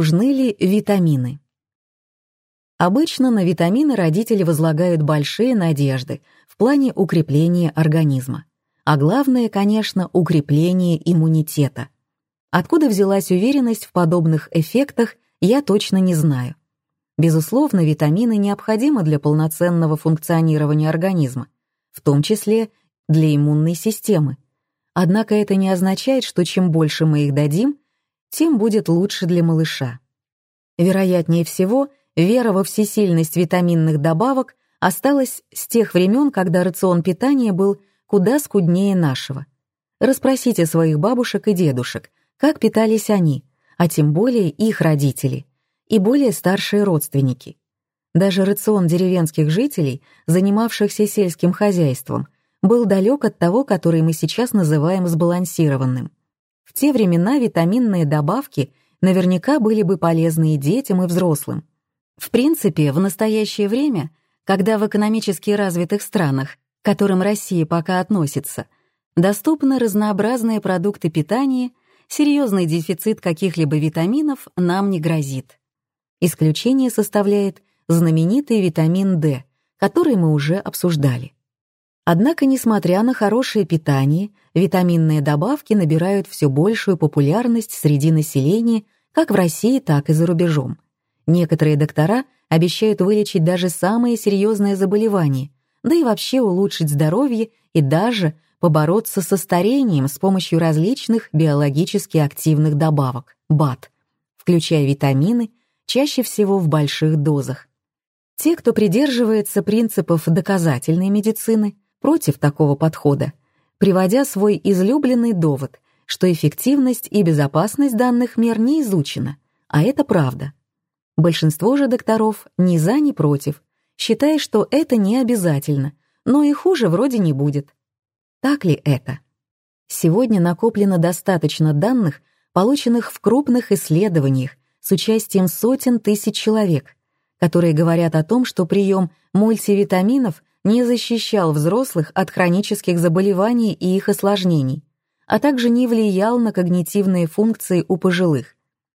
Нужны ли витамины? Обычно на витамины родители возлагают большие надежды в плане укрепления организма. А главное, конечно, укрепление иммунитета. Откуда взялась уверенность в подобных эффектах, я точно не знаю. Безусловно, витамины необходимы для полноценного функционирования организма, в том числе для иммунной системы. Однако это не означает, что чем больше мы их дадим, тем будет лучше для малыша. Вероятнее всего, вера во всесильность витаминных добавок осталась с тех времен, когда рацион питания был куда скуднее нашего. Расспросите своих бабушек и дедушек, как питались они, а тем более их родители и более старшие родственники. Даже рацион деревенских жителей, занимавшихся сельским хозяйством, был далек от того, который мы сейчас называем сбалансированным. В те времена витаминные добавки наверняка были бы полезны и детям, и взрослым. В принципе, в настоящее время, когда в экономически развитых странах, к которым Россия пока относится, доступны разнообразные продукты питания, серьезный дефицит каких-либо витаминов нам не грозит. Исключение составляет знаменитый витамин D, который мы уже обсуждали. Однако, несмотря на хорошее питание, витаминные добавки набирают все большую популярность среди населения как в России, так и за рубежом. Некоторые доктора обещают вылечить даже самые серьезные заболевания, да и вообще улучшить здоровье и даже побороться со старением с помощью различных биологически активных добавок, БАД, включая витамины, чаще всего в больших дозах. Те, кто придерживается принципов доказательной медицины, против такого подхода, приводя свой излюбленный довод, что эффективность и безопасность данных мер не изучена, а это правда. Большинство же докторов ни за, ни против, считая, что это не обязательно, но и хуже вроде не будет. Так ли это? Сегодня накоплено достаточно данных, полученных в крупных исследованиях с участием сотен тысяч человек, которые говорят о том, что прием мультивитаминов не защищал взрослых от хронических заболеваний и их осложнений, а также не влиял на когнитивные функции у пожилых.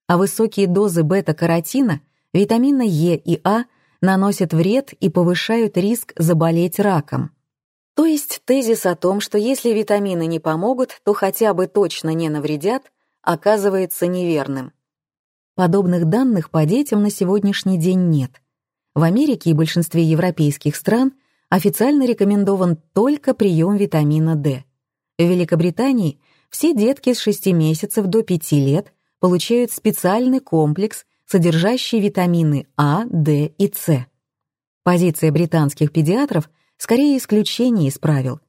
А высокие дозы бета-каротина, витамина Е и А наносят вред и повышают риск заболеть раком. То есть тезис о том, что если витамины не помогут, то хотя бы точно не навредят, оказывается неверным. Подобных данных по детям на сегодняшний день нет. В Америке и большинстве европейских стран официально рекомендован только прием витамина D. В Великобритании все детки с 6 месяцев до 5 лет получают специальный комплекс, содержащий витамины А, D и С. Позиция британских педиатров скорее исключение из правил.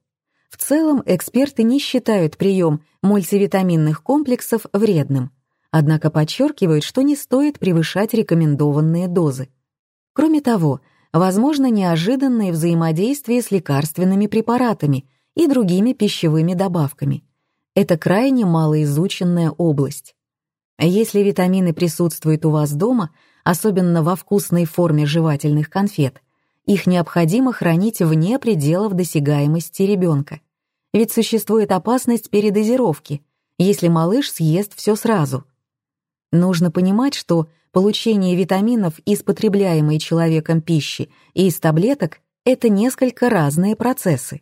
В целом эксперты не считают прием мультивитаминных комплексов вредным, однако подчеркивают, что не стоит превышать рекомендованные дозы. Кроме того, возможно неожиданное взаимодействие с лекарственными препаратами и другими пищевыми добавками. Это крайне малоизученная область. Если витамины присутствуют у вас дома, особенно во вкусной форме жевательных конфет, их необходимо хранить вне пределов досягаемости ребенка. Ведь существует опасность передозировки, если малыш съест все сразу. Нужно понимать, что Получение витаминов из потребляемой человеком пищи и из таблеток — это несколько разные процессы.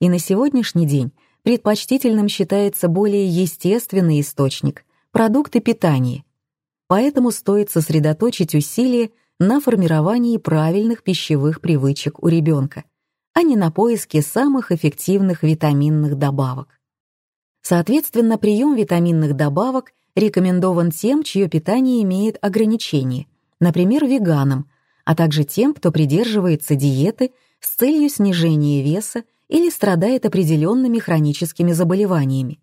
И на сегодняшний день предпочтительным считается более естественный источник — продукты питания. Поэтому стоит сосредоточить усилия на формировании правильных пищевых привычек у ребенка, а не на поиске самых эффективных витаминных добавок. Соответственно, прием витаминных добавок рекомендован тем, чье питание имеет ограничения, например, веганам, а также тем, кто придерживается диеты с целью снижения веса или страдает определенными хроническими заболеваниями.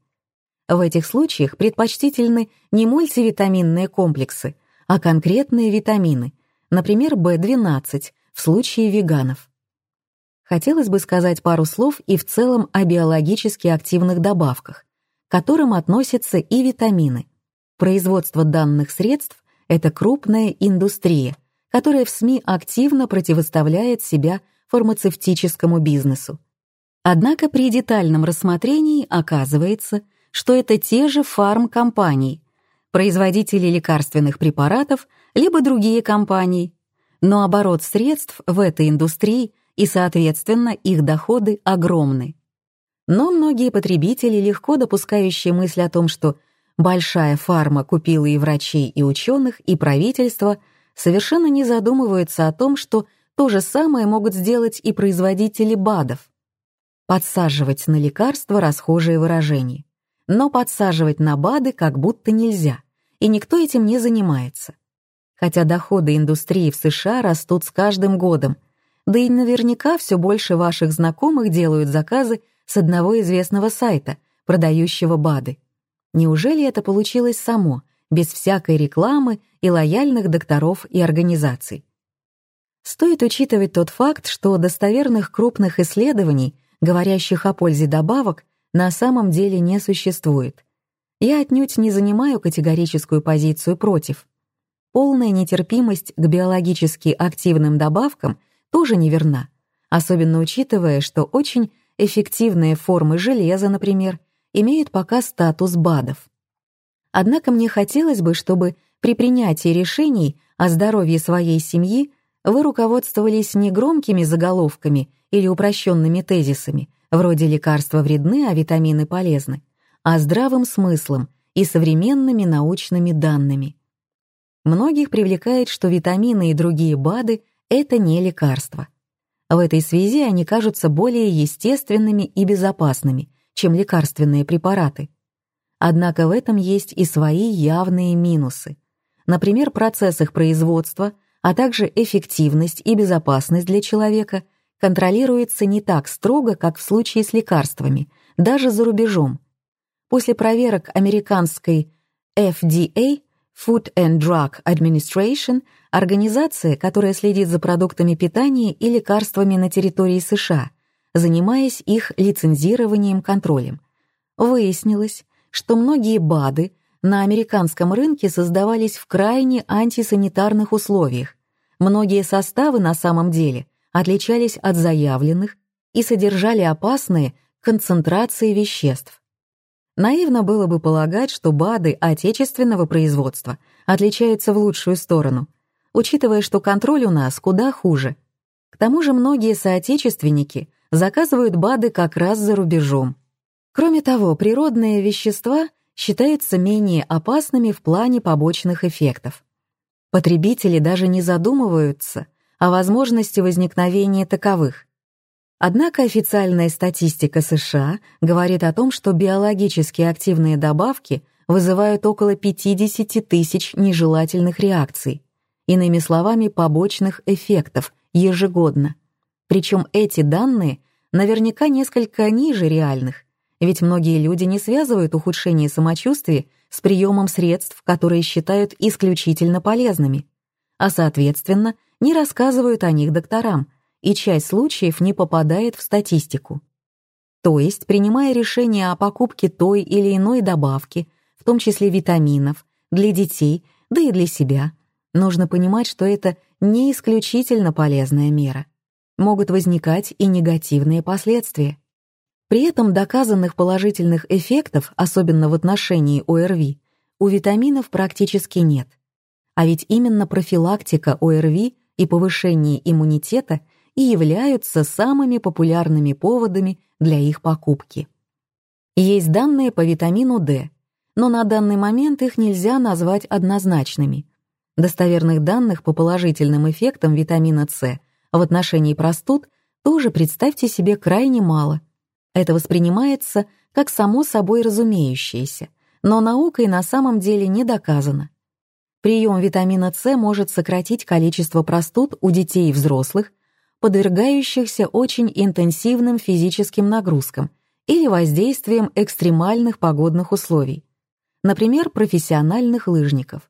В этих случаях предпочтительны не мультивитаминные комплексы, а конкретные витамины, например, В12 в случае веганов. Хотелось бы сказать пару слов и в целом о биологически активных добавках, к которым относятся и витамины. Производство данных средств — это крупная индустрия, которая в СМИ активно противоставляет себя фармацевтическому бизнесу. Однако при детальном рассмотрении оказывается, что это те же фармкомпании, производители лекарственных препаратов, либо другие компании. Но оборот средств в этой индустрии и, соответственно, их доходы огромны. Но многие потребители, легко допускающие мысль о том, что большая фарма купила и врачей, и ученых, и правительство, совершенно не задумываются о том, что то же самое могут сделать и производители БАДов. Подсаживать на лекарства расхожие выражения. Но подсаживать на БАДы как будто нельзя, и никто этим не занимается. Хотя доходы индустрии в США растут с каждым годом, да и наверняка все больше ваших знакомых делают заказы с одного известного сайта, продающего БАДы. Неужели это получилось само, без всякой рекламы и лояльных докторов и организаций? Стоит учитывать тот факт, что достоверных крупных исследований, говорящих о пользе добавок, на самом деле не существует. Я отнюдь не занимаю категорическую позицию против. Полная нетерпимость к биологически активным добавкам тоже неверна, особенно учитывая, что очень эффективные формы железа, например, имеют пока статус БАДов. Однако мне хотелось бы, чтобы при принятии решений о здоровье своей семьи вы руководствовались не громкими заголовками или упрощенными тезисами, вроде лекарства вредны, а витамины полезны, а здравым смыслом и современными научными данными. Многих привлекает, что витамины и другие БАДы — это не лекарства. В этой связи они кажутся более естественными и безопасными, чем лекарственные препараты. Однако в этом есть и свои явные минусы. Например, процесс их производства, а также эффективность и безопасность для человека контролируется не так строго, как в случае с лекарствами, даже за рубежом. После проверок американской FDA Food and Drug Administration — организация, которая следит за продуктами питания и лекарствами на территории США, занимаясь их лицензированием контролем. Выяснилось, что многие БАДы на американском рынке создавались в крайне антисанитарных условиях. Многие составы на самом деле отличались от заявленных и содержали опасные концентрации веществ. Наивно было бы полагать, что БАДы отечественного производства отличаются в лучшую сторону, учитывая, что контроль у нас куда хуже. К тому же многие соотечественники заказывают БАДы как раз за рубежом. Кроме того, природные вещества считаются менее опасными в плане побочных эффектов. Потребители даже не задумываются о возможности возникновения таковых. Однако официальная статистика США говорит о том, что биологически активные добавки вызывают около 50 тысяч нежелательных реакций, иными словами, побочных эффектов ежегодно. Причем эти данные наверняка несколько ниже реальных, ведь многие люди не связывают ухудшение самочувствия с приемом средств, которые считают исключительно полезными, а, соответственно, не рассказывают о них докторам, и часть случаев не попадает в статистику. То есть, принимая решение о покупке той или иной добавки, в том числе витаминов, для детей, да и для себя, нужно понимать, что это не исключительно полезная мера могут возникать и негативные последствия. При этом доказанных положительных эффектов, особенно в отношении ОРВИ, у витаминов практически нет. А ведь именно профилактика ОРВИ и повышение иммунитета и являются самыми популярными поводами для их покупки. Есть данные по витамину D, но на данный момент их нельзя назвать однозначными. Достоверных данных по положительным эффектам витамина С в отношении простуд тоже, представьте себе, крайне мало. Это воспринимается как само собой разумеющееся, но наукой на самом деле не доказано. Прием витамина С может сократить количество простуд у детей и взрослых, подвергающихся очень интенсивным физическим нагрузкам или воздействием экстремальных погодных условий, например, профессиональных лыжников.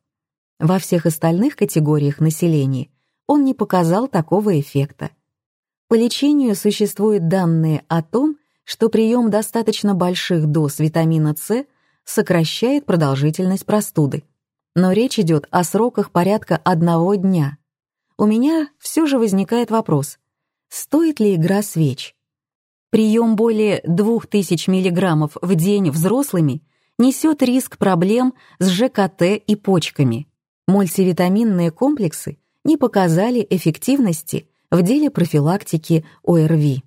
Во всех остальных категориях населения он не показал такого эффекта. По лечению существуют данные о том, что прием достаточно больших доз витамина С сокращает продолжительность простуды. Но речь идет о сроках порядка одного дня. У меня все же возникает вопрос, стоит ли игра свеч? Прием более 2000 мг в день взрослыми несет риск проблем с ЖКТ и почками. Мультивитаминные комплексы не показали эффективности в деле профилактики ОРВИ.